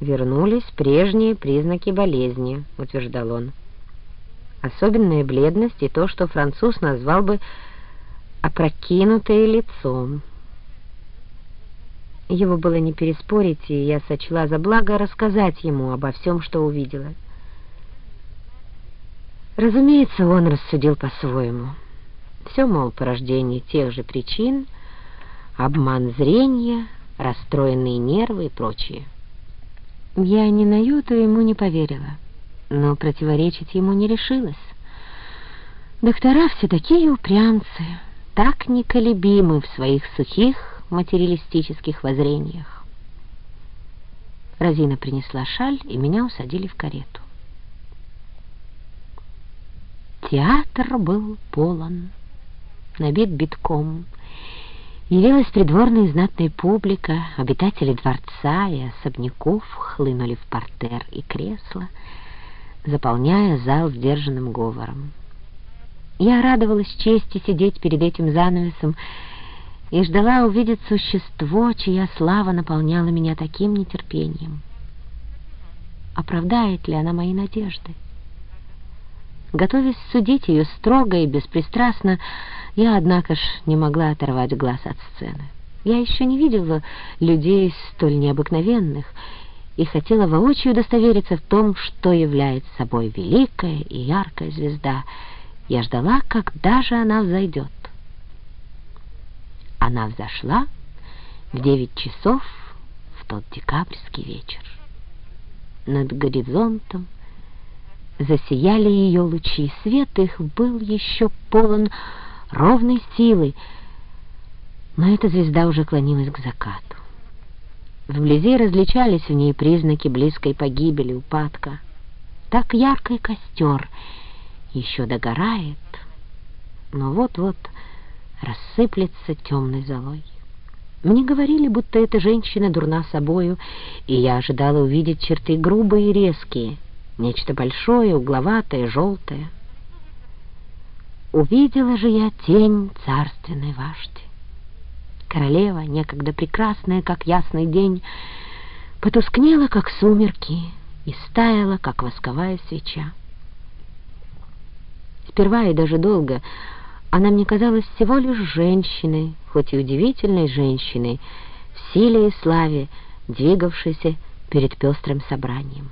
вернулись прежние признаки болезни, утверждал он. Особенная бледность и то, что француз назвал бы опрокинутое лицом. Его было не переспорить, и я сочла за благо рассказать ему обо всем, что увидела. Разумеется, он рассудил по-своему. Все, мол, порождение тех же причин, обман зрения, расстроенные нервы и прочее. Я ни на йоту ему не поверила, но противоречить ему не решилась. Доктора все такие упрямцы, так неколебимы в своих сухих, материалистических воззрениях. Розина принесла шаль, и меня усадили в карету. Театр был полон, набит битком. Явилась придворная и знатная публика, обитатели дворца и особняков хлынули в портер и кресла, заполняя зал сдержанным говором. Я радовалась чести сидеть перед этим занавесом и ждала увидеть существо, чья слава наполняла меня таким нетерпением. Оправдает ли она мои надежды? Готовясь судить ее строго и беспристрастно, я, однако ж, не могла оторвать глаз от сцены. Я еще не видела людей столь необыкновенных и хотела воочию удостовериться в том, что является собой великая и яркая звезда. Я ждала, когда же она взойдет. Она взошла в девять часов в тот декабрьский вечер. Над горизонтом засияли ее лучи, свет их был еще полон ровной силы, но эта звезда уже клонилась к закату. Вблизи различались в ней признаки близкой погибели, упадка. Так яркий костер еще догорает, но вот-вот рассыплется темной золой. Мне говорили, будто эта женщина дурна собою, и я ожидала увидеть черты грубые и резкие, нечто большое, угловатое, желтое. Увидела же я тень царственной важди. Королева, некогда прекрасная, как ясный день, потускнела, как сумерки, и стаяла, как восковая свеча. Сперва и даже долго она мне казалась всего лишь женщиной, хоть и удивительной женщиной, в силе и славе, двигавшейся перед пестрым собранием.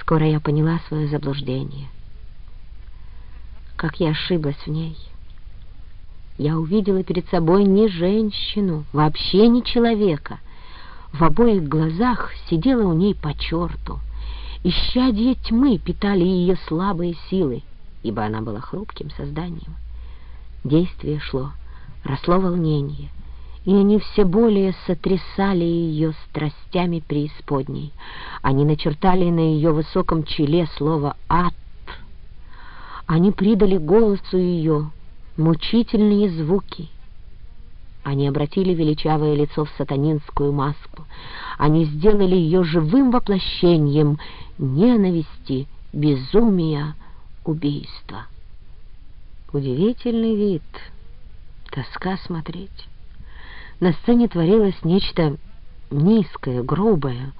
Скоро я поняла свое заблуждение. Как я ошиблась в ней. Я увидела перед собой не женщину, вообще не человека. В обоих глазах сидела у ней по черту. Исчадье тьмы питали ее слабые силы, ибо она была хрупким созданием. Действие шло, росло волнение, и они все более сотрясали ее страстями преисподней. Они начертали на ее высоком челе слово «ад». Они придали голосу ее мучительные звуки. Они обратили величавое лицо в сатанинскую маску. Они сделали ее живым воплощением ненависти, безумия, убийства. Удивительный вид, тоска смотреть. На сцене творилось нечто низкое, грубое,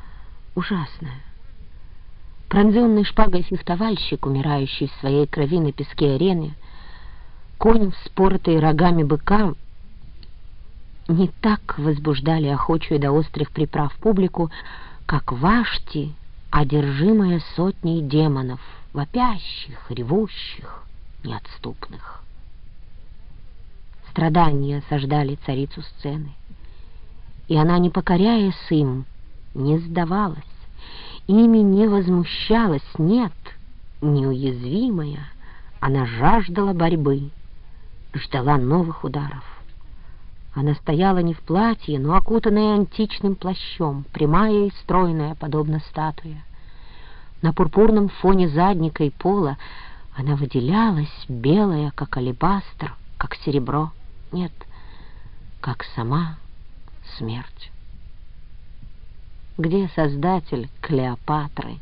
ужасное. Пронзенный шпагой фехтовальщик, умирающий в своей крови на песке арены, конь, вспоротый рогами быка, не так возбуждали охочую до острых приправ публику, как Вашти, одержимая сотней демонов, вопящих, ревущих, неотступных. Страдания осаждали царицу сцены, и она, не покоряясь им, не сдавалась, ими не возмущалась, нет, неуязвимая, она жаждала борьбы, ждала новых ударов. Она стояла не в платье, но окутанная античным плащом, прямая и стройная, подобно статуе. На пурпурном фоне задника и пола она выделялась, белая, как алебастр, как серебро. Нет, как сама смерть. Где создатель Клеопатры?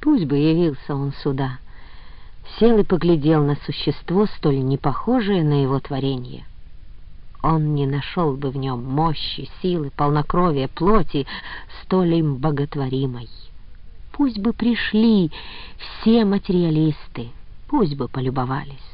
Пусть бы явился он сюда. Сел и поглядел на существо, столь непохожее на его творение. он не нашел бы в нем мощи, силы, полнокровия, плоти, столь им боготворимой. Пусть бы пришли все материалисты, пусть бы полюбовались.